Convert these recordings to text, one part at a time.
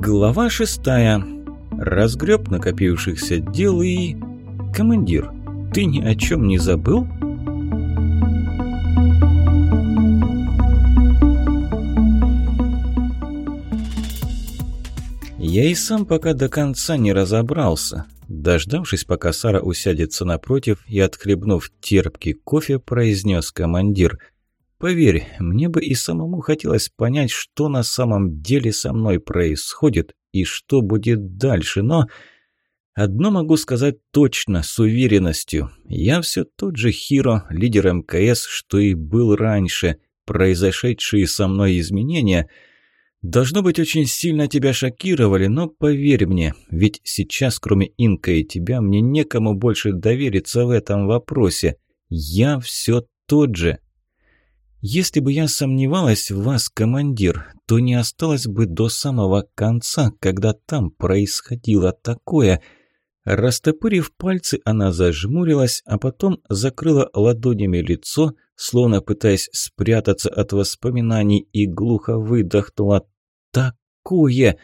Глава шестая. Разгреб накопившихся дел и... Командир, ты ни о чем не забыл? Я и сам пока до конца не разобрался. Дождавшись, пока Сара усядется напротив и отхлебнув терпкий кофе, произнес командир – Поверь, мне бы и самому хотелось понять, что на самом деле со мной происходит и что будет дальше, но... Одно могу сказать точно, с уверенностью. Я все тот же Хиро, лидер МКС, что и был раньше. Произошедшие со мной изменения должно быть очень сильно тебя шокировали, но поверь мне, ведь сейчас, кроме Инка и тебя, мне некому больше довериться в этом вопросе. Я все тот же, если бы я сомневалась в вас, командир, то не осталось бы до самого конца, когда там происходило такое. Растопырив пальцы, она зажмурилась, а потом закрыла ладонями лицо, словно пытаясь спрятаться от воспоминаний, и глухо выдохнула «Такое!»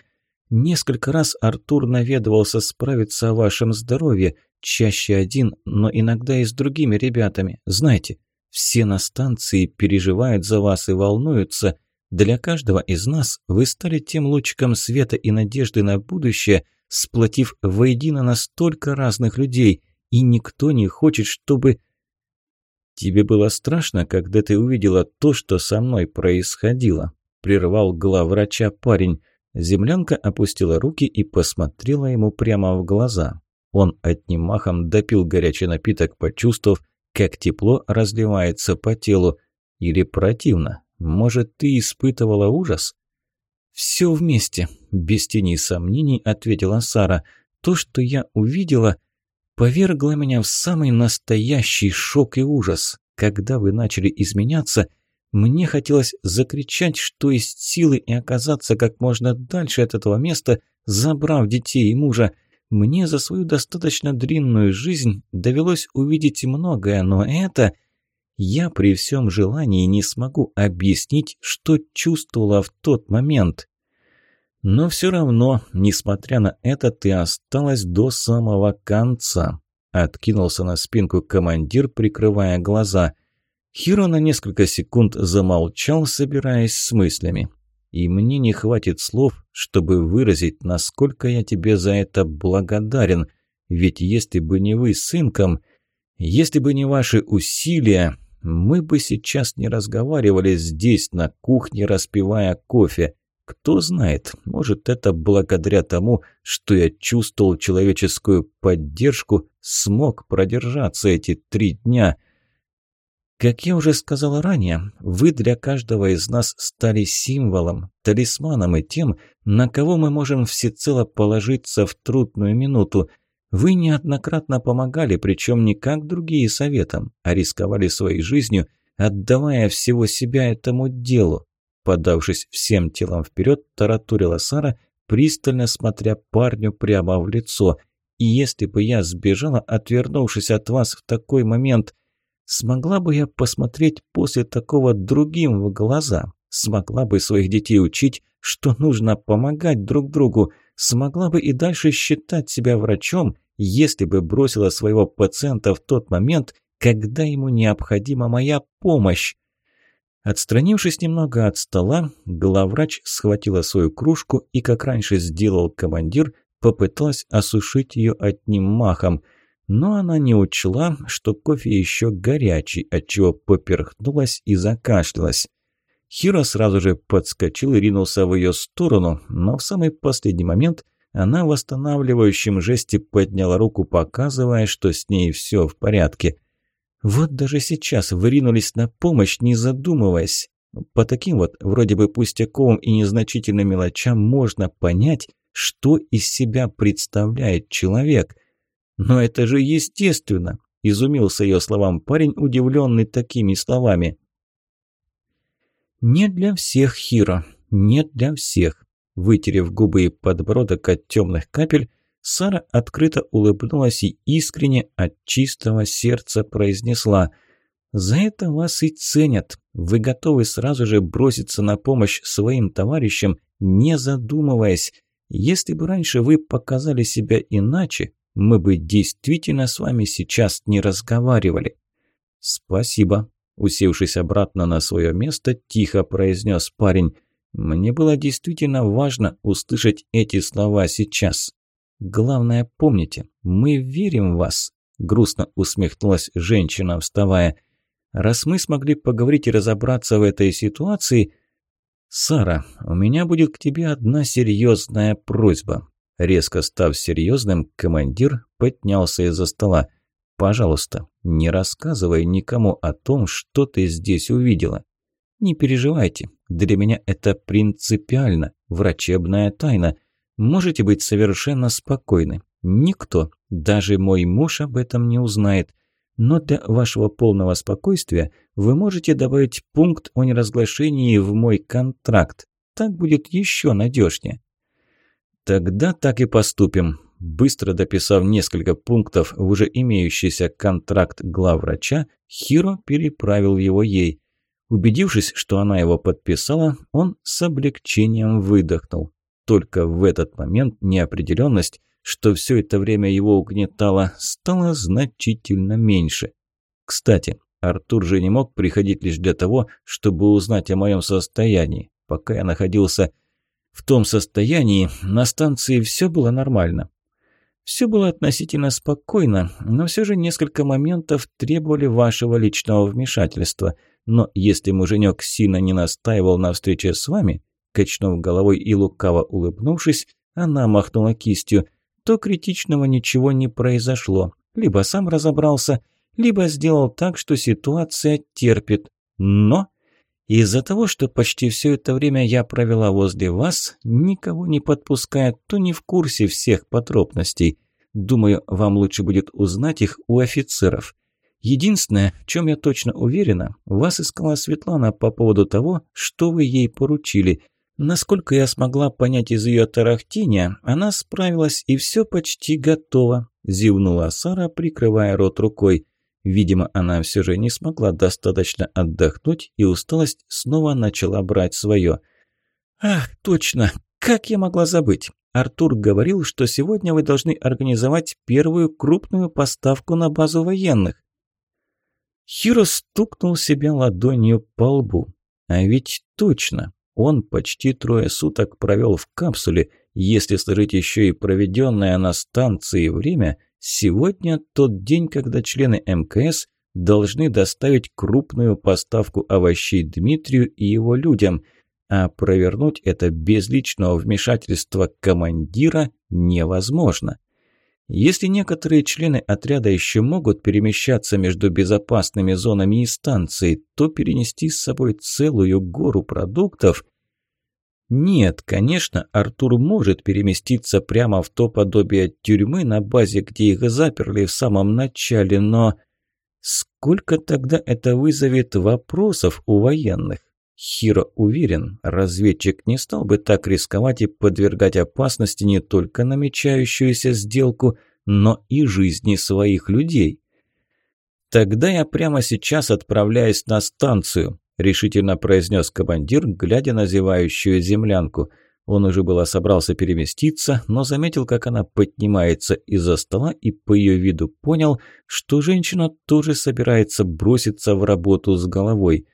Несколько раз Артур наведывался справиться о вашем здоровье, чаще один, но иногда и с другими ребятами. Знаете, все на станции переживают за вас и волнуются. Для каждого из нас вы стали тем лучиком света и надежды на будущее, сплотив воедино настолько разных людей, и никто не хочет, чтобы... «Тебе было страшно, когда ты увидела то, что со мной происходило?» – прервал главврача парень. Землянка опустила руки и посмотрела ему прямо в глаза. Он одним махом допил горячий напиток, почувствовав, как тепло разливается по телу. Или противно. Может, ты испытывала ужас? «Все вместе», – без тени сомнений ответила Сара. «То, что я увидела, повергло меня в самый настоящий шок и ужас. Когда вы начали изменяться, мне хотелось закричать, что есть силы, и оказаться как можно дальше от этого места, забрав детей и мужа. Мне за свою достаточно длинную жизнь довелось увидеть многое, но это... Я при всем желании не смогу объяснить, что чувствовала в тот момент. Но все равно, несмотря на это, ты осталась до самого конца. Откинулся на спинку командир, прикрывая глаза. Хиро на несколько секунд замолчал, собираясь с мыслями и мне не хватит слов, чтобы выразить, насколько я тебе за это благодарен. Ведь если бы не вы с сынком, если бы не ваши усилия, мы бы сейчас не разговаривали здесь, на кухне, распивая кофе. Кто знает, может, это благодаря тому, что я чувствовал человеческую поддержку, смог продержаться эти три дня – как я уже сказала ранее, вы для каждого из нас стали символом, талисманом и тем, на кого мы можем всецело положиться в трудную минуту. Вы неоднократно помогали, причем не как другие советом, а рисковали своей жизнью, отдавая всего себя этому делу. Подавшись всем телом вперед, таратурила Сара, пристально смотря парню прямо в лицо. И если бы я сбежала, отвернувшись от вас в такой момент – Смогла бы я посмотреть после такого другим в глаза? Смогла бы своих детей учить, что нужно помогать друг другу? Смогла бы и дальше считать себя врачом, если бы бросила своего пациента в тот момент, когда ему необходима моя помощь? Отстранившись немного от стола, главврач схватила свою кружку и, как раньше сделал командир, попыталась осушить ее одним махом – но она не учла, что кофе еще горячий, отчего поперхнулась и закашлялась. Хиро сразу же подскочил и ринулся в ее сторону, но в самый последний момент она в восстанавливающем жесте подняла руку, показывая, что с ней все в порядке. Вот даже сейчас выринулись на помощь, не задумываясь. По таким вот, вроде бы пустяковым и незначительным мелочам можно понять, что из себя представляет человек – «Но это же естественно!» – изумился ее словам парень, удивленный такими словами. «Не для всех, Хиро, не для всех!» Вытерев губы и подбородок от темных капель, Сара открыто улыбнулась и искренне от чистого сердца произнесла «За это вас и ценят. Вы готовы сразу же броситься на помощь своим товарищам, не задумываясь. Если бы раньше вы показали себя иначе, мы бы действительно с вами сейчас не разговаривали». «Спасибо», – усевшись обратно на свое место, тихо произнес парень. «Мне было действительно важно услышать эти слова сейчас. Главное, помните, мы верим в вас», – грустно усмехнулась женщина, вставая. «Раз мы смогли поговорить и разобраться в этой ситуации...» «Сара, у меня будет к тебе одна серьезная просьба». Резко став серьезным, командир поднялся из-за стола. «Пожалуйста, не рассказывай никому о том, что ты здесь увидела. Не переживайте, для меня это принципиально, врачебная тайна. Можете быть совершенно спокойны. Никто, даже мой муж об этом не узнает. Но для вашего полного спокойствия вы можете добавить пункт о неразглашении в мой контракт. Так будет еще надежнее. Тогда так и поступим. Быстро дописав несколько пунктов в уже имеющийся контракт главврача, Хиро переправил его ей. Убедившись, что она его подписала, он с облегчением выдохнул. Только в этот момент неопределенность, что все это время его угнетала, стала значительно меньше. Кстати, Артур же не мог приходить лишь для того, чтобы узнать о моем состоянии. Пока я находился в том состоянии, на станции все было нормально. Все было относительно спокойно, но все же несколько моментов требовали вашего личного вмешательства. Но если муженек сильно не настаивал на встрече с вами, качнув головой и лукаво улыбнувшись, она махнула кистью, то критичного ничего не произошло. Либо сам разобрался, либо сделал так, что ситуация терпит. Но из-за того, что почти все это время я провела возле вас, никого не подпуская, то не в курсе всех подробностей. Думаю, вам лучше будет узнать их у офицеров. Единственное, в чем я точно уверена, вас искала Светлана по поводу того, что вы ей поручили. Насколько я смогла понять из ее тарахтения, она справилась и все почти готово, зевнула Сара, прикрывая рот рукой. Видимо, она все же не смогла достаточно отдохнуть, и усталость снова начала брать свое. «Ах, точно! Как я могла забыть? Артур говорил, что сегодня вы должны организовать первую крупную поставку на базу военных». Хиро стукнул себя ладонью по лбу. А ведь точно, он почти трое суток провел в капсуле. Если сложить еще и проведенное на станции время, Сегодня тот день, когда члены МКС должны доставить крупную поставку овощей Дмитрию и его людям, а провернуть это без личного вмешательства командира невозможно. Если некоторые члены отряда еще могут перемещаться между безопасными зонами и станцией, то перенести с собой целую гору продуктов нет, конечно, Артур может переместиться прямо в то подобие тюрьмы на базе, где их заперли в самом начале, но... Сколько тогда это вызовет вопросов у военных? Хиро уверен, разведчик не стал бы так рисковать и подвергать опасности не только намечающуюся сделку, но и жизни своих людей. Тогда я прямо сейчас отправляюсь на станцию. – решительно произнес командир, глядя на зевающую землянку. Он уже было собрался переместиться, но заметил, как она поднимается из-за стола и по ее виду понял, что женщина тоже собирается броситься в работу с головой.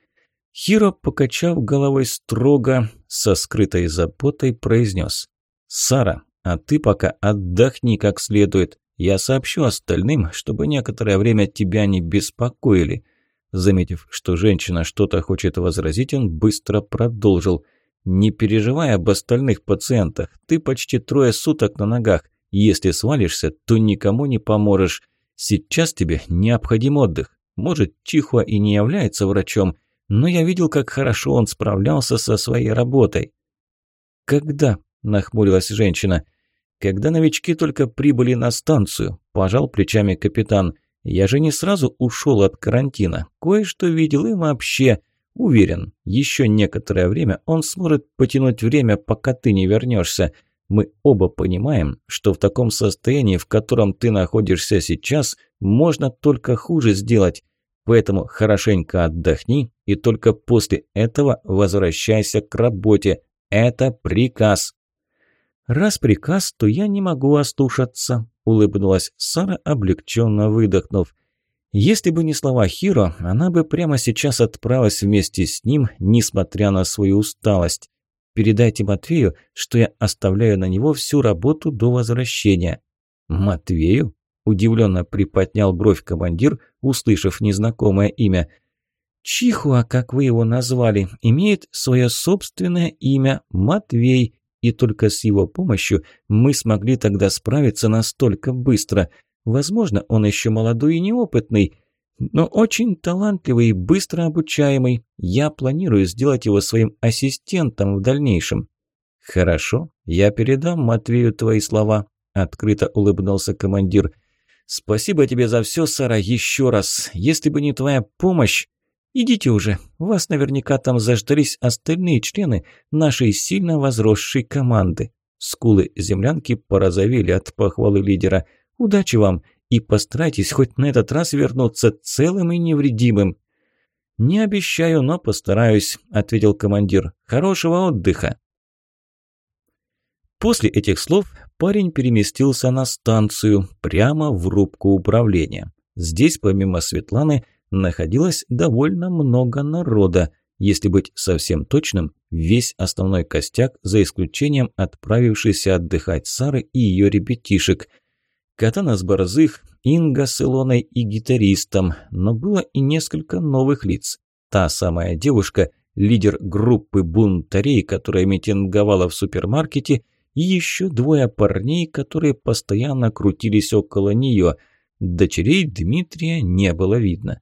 Хиро, покачав головой строго, со скрытой заботой произнес «Сара, а ты пока отдохни как следует. Я сообщу остальным, чтобы некоторое время тебя не беспокоили». Заметив, что женщина что-то хочет возразить, он быстро продолжил. «Не переживай об остальных пациентах. Ты почти трое суток на ногах. Если свалишься, то никому не поможешь. Сейчас тебе необходим отдых. Может, Чихуа и не является врачом, но я видел, как хорошо он справлялся со своей работой». «Когда?» – нахмурилась женщина. «Когда новички только прибыли на станцию», – пожал плечами капитан. Я же не сразу ушел от карантина. Кое-что видел и вообще... Уверен, еще некоторое время он сможет потянуть время, пока ты не вернешься. Мы оба понимаем, что в таком состоянии, в котором ты находишься сейчас, можно только хуже сделать. Поэтому хорошенько отдохни и только после этого возвращайся к работе. Это приказ. «Раз приказ, то я не могу ослушаться», – улыбнулась Сара, облегченно выдохнув. Если бы не слова Хиро, она бы прямо сейчас отправилась вместе с ним, несмотря на свою усталость. Передайте Матвею, что я оставляю на него всю работу до возвращения». «Матвею?» – удивленно приподнял бровь командир, услышав незнакомое имя. «Чихуа, как вы его назвали, имеет свое собственное имя – Матвей, и только с его помощью мы смогли тогда справиться настолько быстро. Возможно, он еще молодой и неопытный, но очень талантливый и быстро обучаемый. Я планирую сделать его своим ассистентом в дальнейшем». «Хорошо, я передам Матвею твои слова», – открыто улыбнулся командир. «Спасибо тебе за все, Сара, еще раз. Если бы не твоя помощь...» «Идите уже, вас наверняка там заждались остальные члены нашей сильно возросшей команды». Скулы землянки порозовели от похвалы лидера. «Удачи вам и постарайтесь хоть на этот раз вернуться целым и невредимым». «Не обещаю, но постараюсь», – ответил командир. «Хорошего отдыха». После этих слов парень переместился на станцию, прямо в рубку управления. Здесь, помимо Светланы, находилось довольно много народа. Если быть совсем точным, весь основной костяк, за исключением отправившейся отдыхать Сары и ее ребятишек. Катана с Борзых, Инга с Илоной и гитаристом, но было и несколько новых лиц. Та самая девушка, лидер группы бунтарей, которая митинговала в супермаркете, и еще двое парней, которые постоянно крутились около нее. Дочерей Дмитрия не было видно.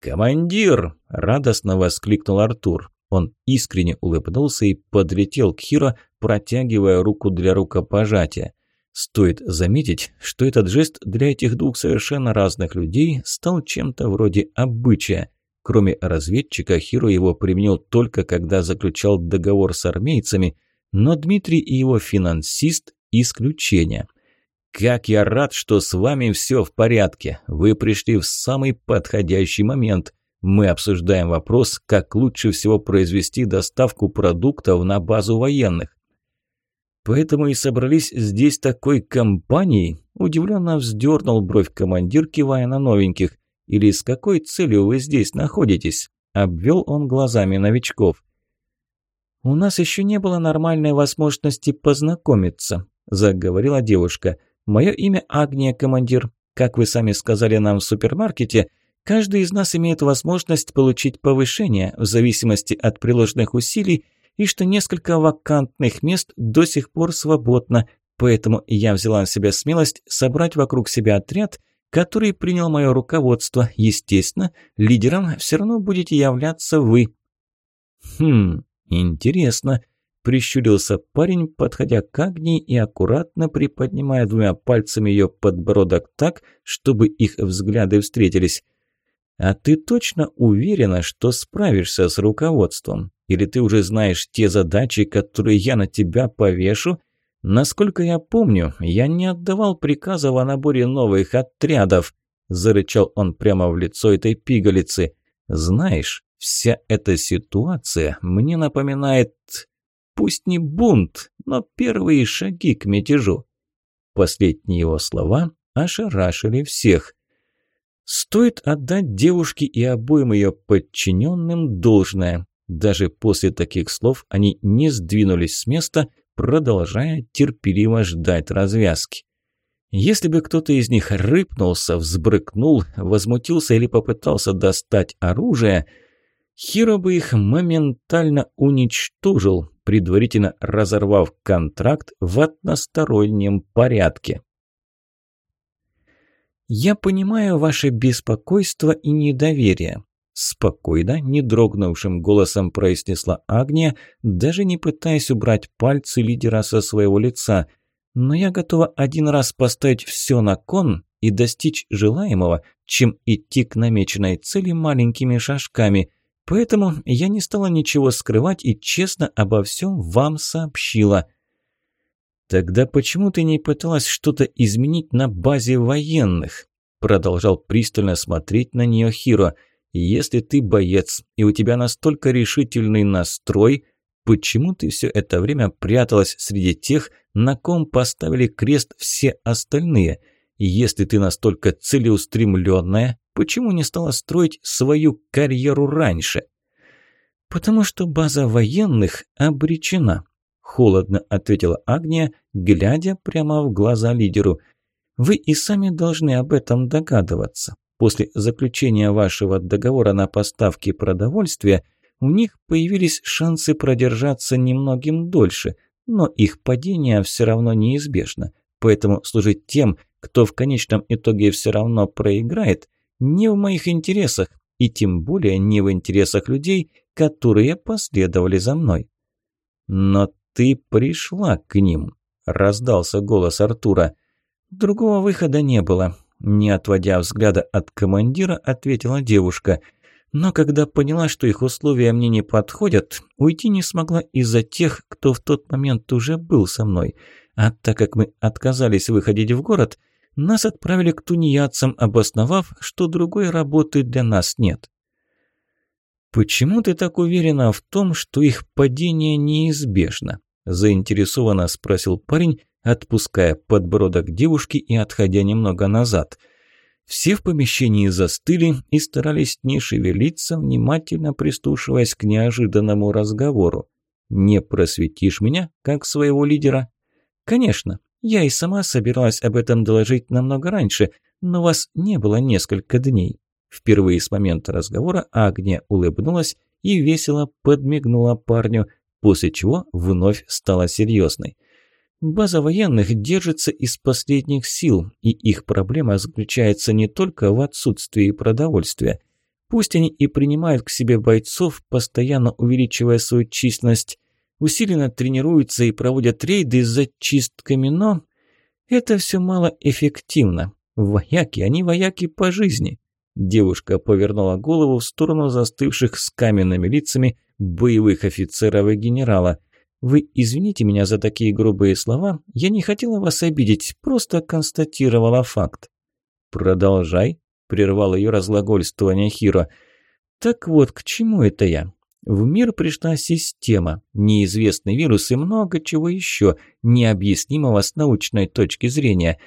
«Командир!» – радостно воскликнул Артур. Он искренне улыбнулся и подлетел к Хиро, протягивая руку для рукопожатия. Стоит заметить, что этот жест для этих двух совершенно разных людей стал чем-то вроде обычая. Кроме разведчика, Хиро его применил только когда заключал договор с армейцами, но Дмитрий и его финансист – исключение – «Как я рад, что с вами все в порядке. Вы пришли в самый подходящий момент. Мы обсуждаем вопрос, как лучше всего произвести доставку продуктов на базу военных». «Поэтому и собрались здесь такой компанией?» Удивленно вздернул бровь командир, кивая на новеньких. «Или с какой целью вы здесь находитесь?» Обвел он глазами новичков. «У нас еще не было нормальной возможности познакомиться», заговорила девушка. Мое имя Агния, командир. Как вы сами сказали нам в супермаркете, каждый из нас имеет возможность получить повышение в зависимости от приложенных усилий и что несколько вакантных мест до сих пор свободно, поэтому я взяла на себя смелость собрать вокруг себя отряд, который принял мое руководство. Естественно, лидером все равно будете являться вы. Хм, интересно. Прищурился парень, подходя к Агнии и аккуратно приподнимая двумя пальцами ее подбородок так, чтобы их взгляды встретились. «А ты точно уверена, что справишься с руководством? Или ты уже знаешь те задачи, которые я на тебя повешу? Насколько я помню, я не отдавал приказов о наборе новых отрядов», – зарычал он прямо в лицо этой пигалицы. «Знаешь, вся эта ситуация мне напоминает Пусть не бунт, но первые шаги к мятежу. Последние его слова ошарашили всех. Стоит отдать девушке и обоим ее подчиненным должное. Даже после таких слов они не сдвинулись с места, продолжая терпеливо ждать развязки. Если бы кто-то из них рыпнулся, взбрыкнул, возмутился или попытался достать оружие, Хиро бы их моментально уничтожил, предварительно разорвав контракт в одностороннем порядке. «Я понимаю ваше беспокойство и недоверие», – спокойно, не дрогнувшим голосом произнесла Агния, даже не пытаясь убрать пальцы лидера со своего лица. «Но я готова один раз поставить все на кон и достичь желаемого, чем идти к намеченной цели маленькими шажками». Поэтому я не стала ничего скрывать и честно обо всем вам сообщила. «Тогда почему ты не пыталась что-то изменить на базе военных?» Продолжал пристально смотреть на нее Хиро. «Если ты боец, и у тебя настолько решительный настрой, Почему ты все это время пряталась среди тех, на ком поставили крест все остальные? Если ты настолько целеустремленная, почему не стала строить свою карьеру раньше? Потому что база военных обречена, холодно ответила Агния, глядя прямо в глаза лидеру. Вы и сами должны об этом догадываться. После заключения вашего договора на поставки продовольствия у них появились шансы продержаться немногим дольше, но их падение все равно неизбежно. Поэтому служить тем, кто в конечном итоге все равно проиграет, не в моих интересах, и тем более не в интересах людей, которые последовали за мной. «Но ты пришла к ним», – раздался голос Артура. Другого выхода не было. Не отводя взгляда от командира, ответила девушка. Но когда поняла, что их условия мне не подходят, уйти не смогла из-за тех, кто в тот момент уже был со мной. А так как мы отказались выходить в город – нас отправили к тунеядцам, обосновав, что другой работы для нас нет. «Почему ты так уверена в том, что их падение неизбежно?» – заинтересованно спросил парень, отпуская подбородок девушки и отходя немного назад. Все в помещении застыли и старались не шевелиться, внимательно прислушиваясь к неожиданному разговору. «Не просветишь меня, как своего лидера?» «Конечно, я и сама собиралась об этом доложить намного раньше, но вас не было несколько дней. Впервые с момента разговора Агния улыбнулась и весело подмигнула парню, после чего вновь стала серьезной. База военных держится из последних сил, и их проблема заключается не только в отсутствии продовольствия. Пусть они и принимают к себе бойцов, постоянно увеличивая свою численность, усиленно тренируются и проводят рейды с зачистками, но это все малоэффективно. Вояки, они вояки по жизни. Девушка повернула голову в сторону застывших с каменными лицами боевых офицеров и генерала. «Вы извините меня за такие грубые слова. Я не хотела вас обидеть, просто констатировала факт». «Продолжай», – прервал ее разглагольствование Хиро. «Так вот, к чему это я? В мир пришла система, неизвестный вирус и много чего еще, необъяснимого с научной точки зрения.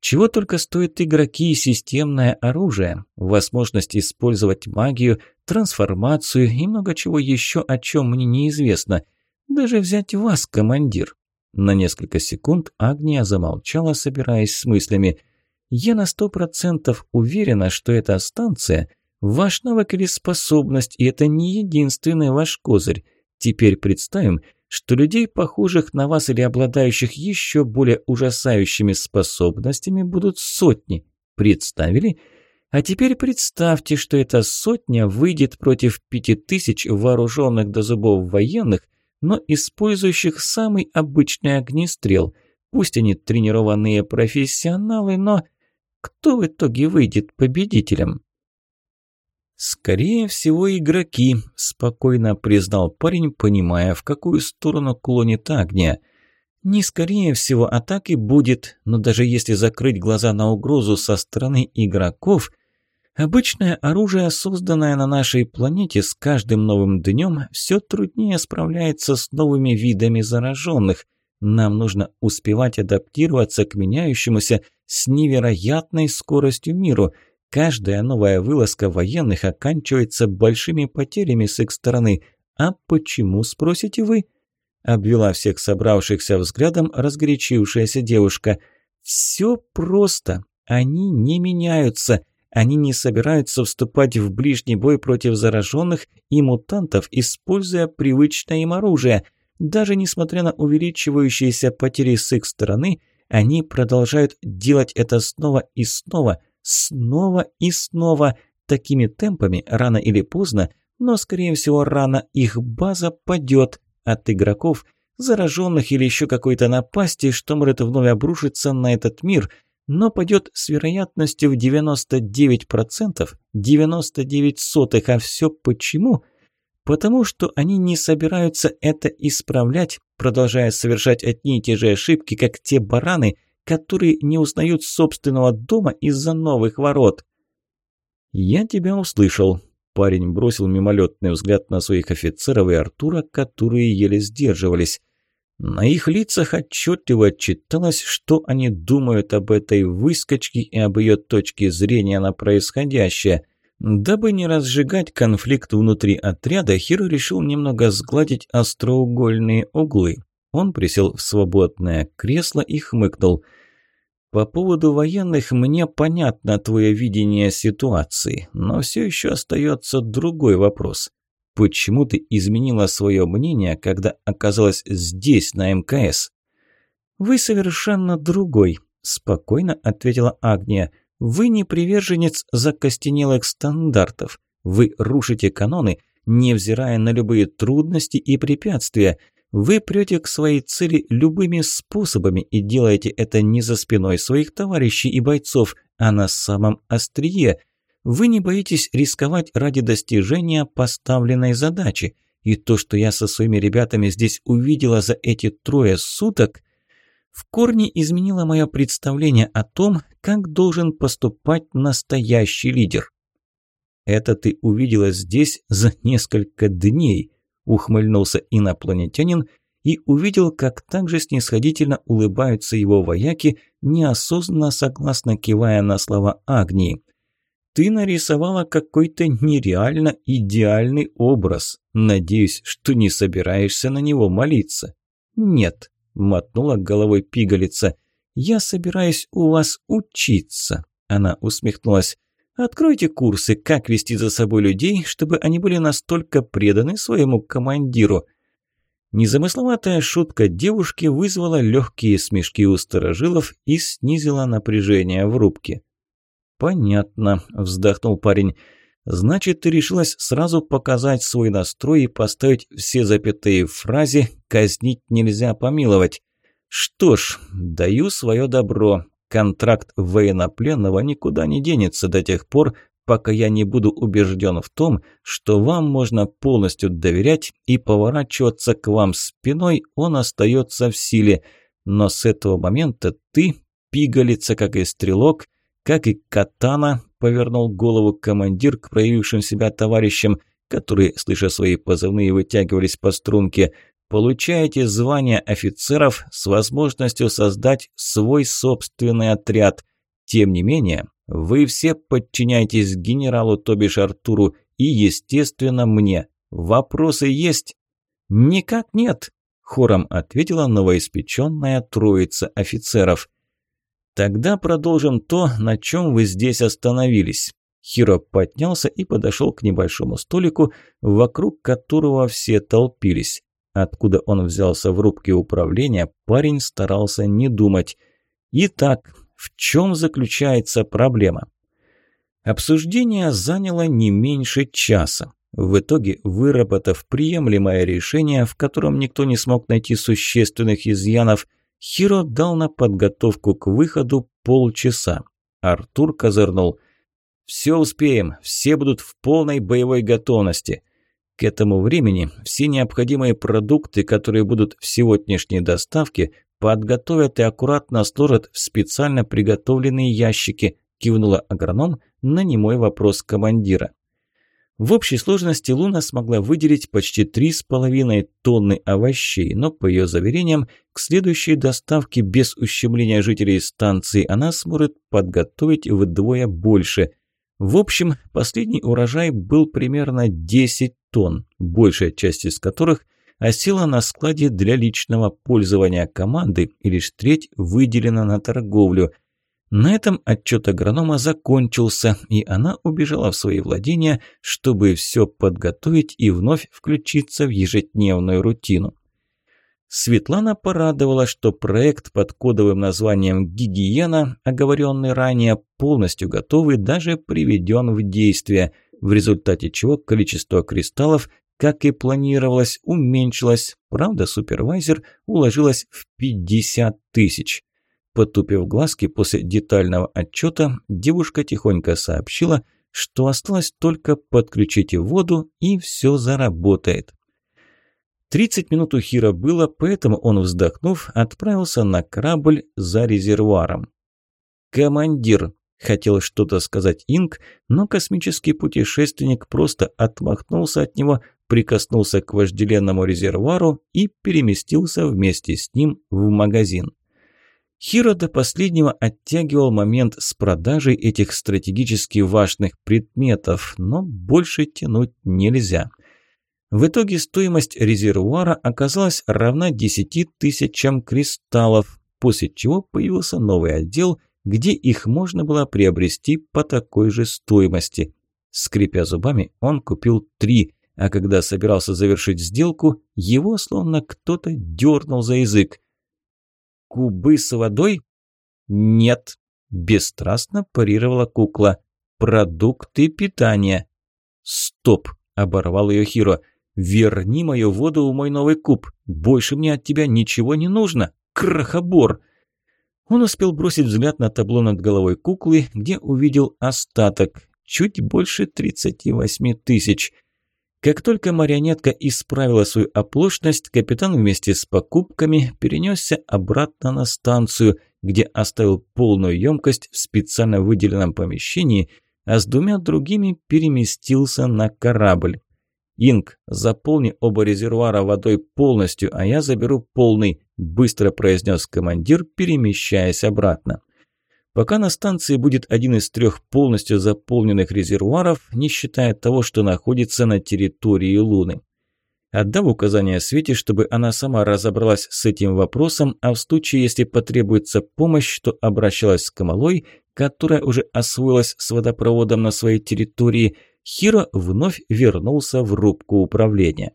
Чего только стоят игроки и системное оружие, возможность использовать магию, трансформацию и много чего еще, о чем мне неизвестно. Даже взять вас, командир. На несколько секунд Агния замолчала, собираясь с мыслями. «Я на сто процентов уверена, что эта станция – Ваш навык или способность, и это не единственный ваш козырь. Теперь представим, что людей, похожих на вас или обладающих еще более ужасающими способностями, будут сотни. Представили? А теперь представьте, что эта сотня выйдет против пяти тысяч вооруженных до зубов военных, но использующих самый обычный огнестрел. Пусть они тренированные профессионалы, но кто в итоге выйдет победителем? «Скорее всего, игроки», – спокойно признал парень, понимая, в какую сторону клонит Агния. «Не скорее всего, а так и будет, но даже если закрыть глаза на угрозу со стороны игроков, обычное оружие, созданное на нашей планете с каждым новым днем, все труднее справляется с новыми видами зараженных. Нам нужно успевать адаптироваться к меняющемуся с невероятной скоростью миру – Каждая новая вылазка военных оканчивается большими потерями с их стороны. А почему, спросите вы? Обвела всех собравшихся взглядом разгорячившаяся девушка. Все просто. Они не меняются. Они не собираются вступать в ближний бой против зараженных и мутантов, используя привычное им оружие. Даже несмотря на увеличивающиеся потери с их стороны, они продолжают делать это снова и снова – Снова и снова. Такими темпами, рано или поздно, но, скорее всего, рано их база падет от игроков, зараженных или еще какой-то напасти, что может вновь обрушиться на этот мир, но падет с вероятностью в 99%, 99 сотых. А все почему? Потому что они не собираются это исправлять, продолжая совершать одни и те же ошибки, как те бараны – которые не узнают собственного дома из-за новых ворот. «Я тебя услышал», Парень бросил мимолетный взгляд на своих офицеров и Артура, которые еле сдерживались. На их лицах отчетливо читалось, что они думают об этой выскочке и об ее точке зрения на происходящее. Дабы не разжигать конфликт внутри отряда, Хиро решил немного сгладить остроугольные углы. Он присел в свободное кресло и хмыкнул – по поводу военных мне понятно твое видение ситуации, но все еще остается другой вопрос. Почему ты изменила свое мнение, когда оказалась здесь, на МКС? Вы совершенно другой, спокойно ответила Агния. Вы не приверженец закостенелых стандартов. Вы рушите каноны, невзирая на любые трудности и препятствия. Вы прете к своей цели любыми способами и делаете это не за спиной своих товарищей и бойцов, а на самом острие. Вы не боитесь рисковать ради достижения поставленной задачи. И то, что я со своими ребятами здесь увидела за эти трое суток, в корне изменило мое представление о том, как должен поступать настоящий лидер. Это ты увидела здесь за несколько дней – ухмыльнулся инопланетянин и увидел, как также снисходительно улыбаются его вояки, неосознанно согласно кивая на слова Агнии. «Ты нарисовала какой-то нереально идеальный образ. Надеюсь, что не собираешься на него молиться». «Нет», – мотнула головой пигалица. «Я собираюсь у вас учиться», – она усмехнулась. Откройте курсы, как вести за собой людей, чтобы они были настолько преданы своему командиру. Незамысловатая шутка девушки вызвала легкие смешки у сторожилов и снизила напряжение в рубке. «Понятно», – вздохнул парень. «Значит, ты решилась сразу показать свой настрой и поставить все запятые в фразе «казнить нельзя помиловать». Что ж, даю свое добро. Контракт военнопленного никуда не денется до тех пор, пока я не буду убежден в том, что вам можно полностью доверять и поворачиваться к вам спиной, он остается в силе. Но с этого момента ты, пигалица, как и стрелок, как и катана, повернул голову командир к проявившим себя товарищам, которые, слыша свои позывные, вытягивались по струнке – Получаете звание офицеров с возможностью создать свой собственный отряд. Тем не менее, вы все подчиняетесь генералу, то бишь Артуру, и, естественно, мне. Вопросы есть? Никак нет, хором ответила новоиспеченная троица офицеров. Тогда продолжим то, на чем вы здесь остановились. Хиро поднялся и подошел к небольшому столику, вокруг которого все толпились. Откуда он взялся в рубке управления, парень старался не думать. Итак, в чем заключается проблема? Обсуждение заняло не меньше часа. В итоге, выработав приемлемое решение, в котором никто не смог найти существенных изъянов, Хиро дал на подготовку к выходу полчаса. Артур козырнул. «Все успеем, все будут в полной боевой готовности». К этому времени все необходимые продукты, которые будут в сегодняшней доставке, подготовят и аккуратно сложат в специально приготовленные ящики, кивнула агроном на немой вопрос командира. В общей сложности Луна смогла выделить почти 3,5 тонны овощей, но, по ее заверениям, к следующей доставке без ущемления жителей станции она сможет подготовить вдвое больше – в общем, последний урожай был примерно 10 тонн, большая часть из которых осела на складе для личного пользования команды и лишь треть выделена на торговлю. На этом отчет агронома закончился, и она убежала в свои владения, чтобы все подготовить и вновь включиться в ежедневную рутину. Светлана порадовала, что проект под кодовым названием «Гигиена», оговоренный ранее, полностью готов и даже приведен в действие, в результате чего количество кристаллов, как и планировалось, уменьшилось, правда супервайзер уложилась в 50 тысяч. Потупив глазки после детального отчета, девушка тихонько сообщила, что осталось только подключить воду и все заработает. 30 минут у Хира было, поэтому он, вздохнув, отправился на корабль за резервуаром. «Командир!» – Хотел что-то сказать Инг, но космический путешественник просто отмахнулся от него, прикоснулся к вожделенному резервуару и переместился вместе с ним в магазин. Хиро до последнего оттягивал момент с продажей этих стратегически важных предметов, но больше тянуть нельзя. В итоге стоимость резервуара оказалась равна 10 тысячам кристаллов, после чего появился новый отдел, где их можно было приобрести по такой же стоимости. Скрипя зубами, он купил три, а когда собирался завершить сделку, его словно кто-то дернул за язык. «Кубы с водой?» «Нет», – бесстрастно парировала кукла. «Продукты питания». «Стоп!» – оборвал ее Хиро. «Верни мою воду в мой новый куб. Больше мне от тебя ничего не нужно. Крохобор!» Он успел бросить взгляд на табло над головой куклы, где увидел остаток. Чуть больше 38 тысяч. Как только марионетка исправила свою оплошность, капитан вместе с покупками перенесся обратно на станцию, где оставил полную емкость в специально выделенном помещении, а с двумя другими переместился на корабль. «Инг, заполни оба резервуара водой полностью, а я заберу полный», – быстро произнес командир, перемещаясь обратно. Пока на станции будет один из трех полностью заполненных резервуаров, не считая того, что находится на территории Луны. Отдав указание Свете, чтобы она сама разобралась с этим вопросом, а в случае, если потребуется помощь, то обращалась к Камалой, которая уже освоилась с водопроводом на своей территории, Хиро вновь вернулся в рубку управления.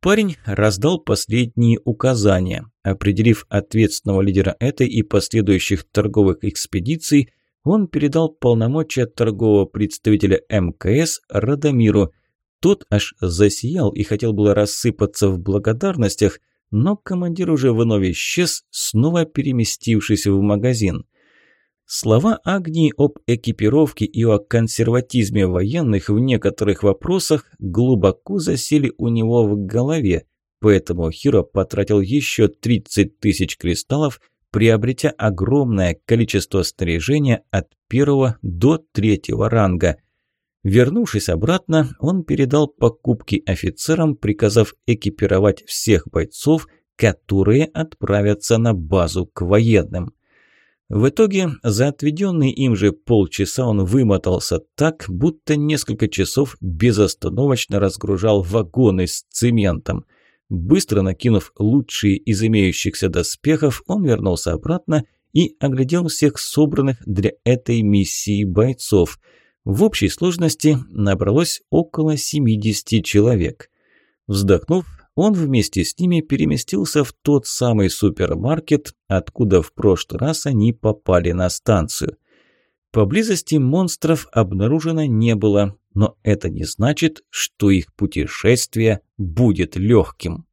Парень раздал последние указания. Определив ответственного лидера этой и последующих торговых экспедиций, он передал полномочия торгового представителя МКС Радомиру. Тот аж засиял и хотел было рассыпаться в благодарностях, но командир уже вновь исчез, снова переместившись в магазин. Слова Агнии об экипировке и о консерватизме военных в некоторых вопросах глубоко засели у него в голове, поэтому Хиро потратил еще 30 тысяч кристаллов, приобретя огромное количество снаряжения от первого до третьего ранга. Вернувшись обратно, он передал покупки офицерам, приказав экипировать всех бойцов, которые отправятся на базу к военным. В итоге за отведенные им же полчаса он вымотался так, будто несколько часов безостановочно разгружал вагоны с цементом. Быстро накинув лучшие из имеющихся доспехов, он вернулся обратно и оглядел всех собранных для этой миссии бойцов. В общей сложности набралось около 70 человек. Вздохнув, он вместе с ними переместился в тот самый супермаркет, откуда в прошлый раз они попали на станцию. Поблизости монстров обнаружено не было, но это не значит, что их путешествие будет легким.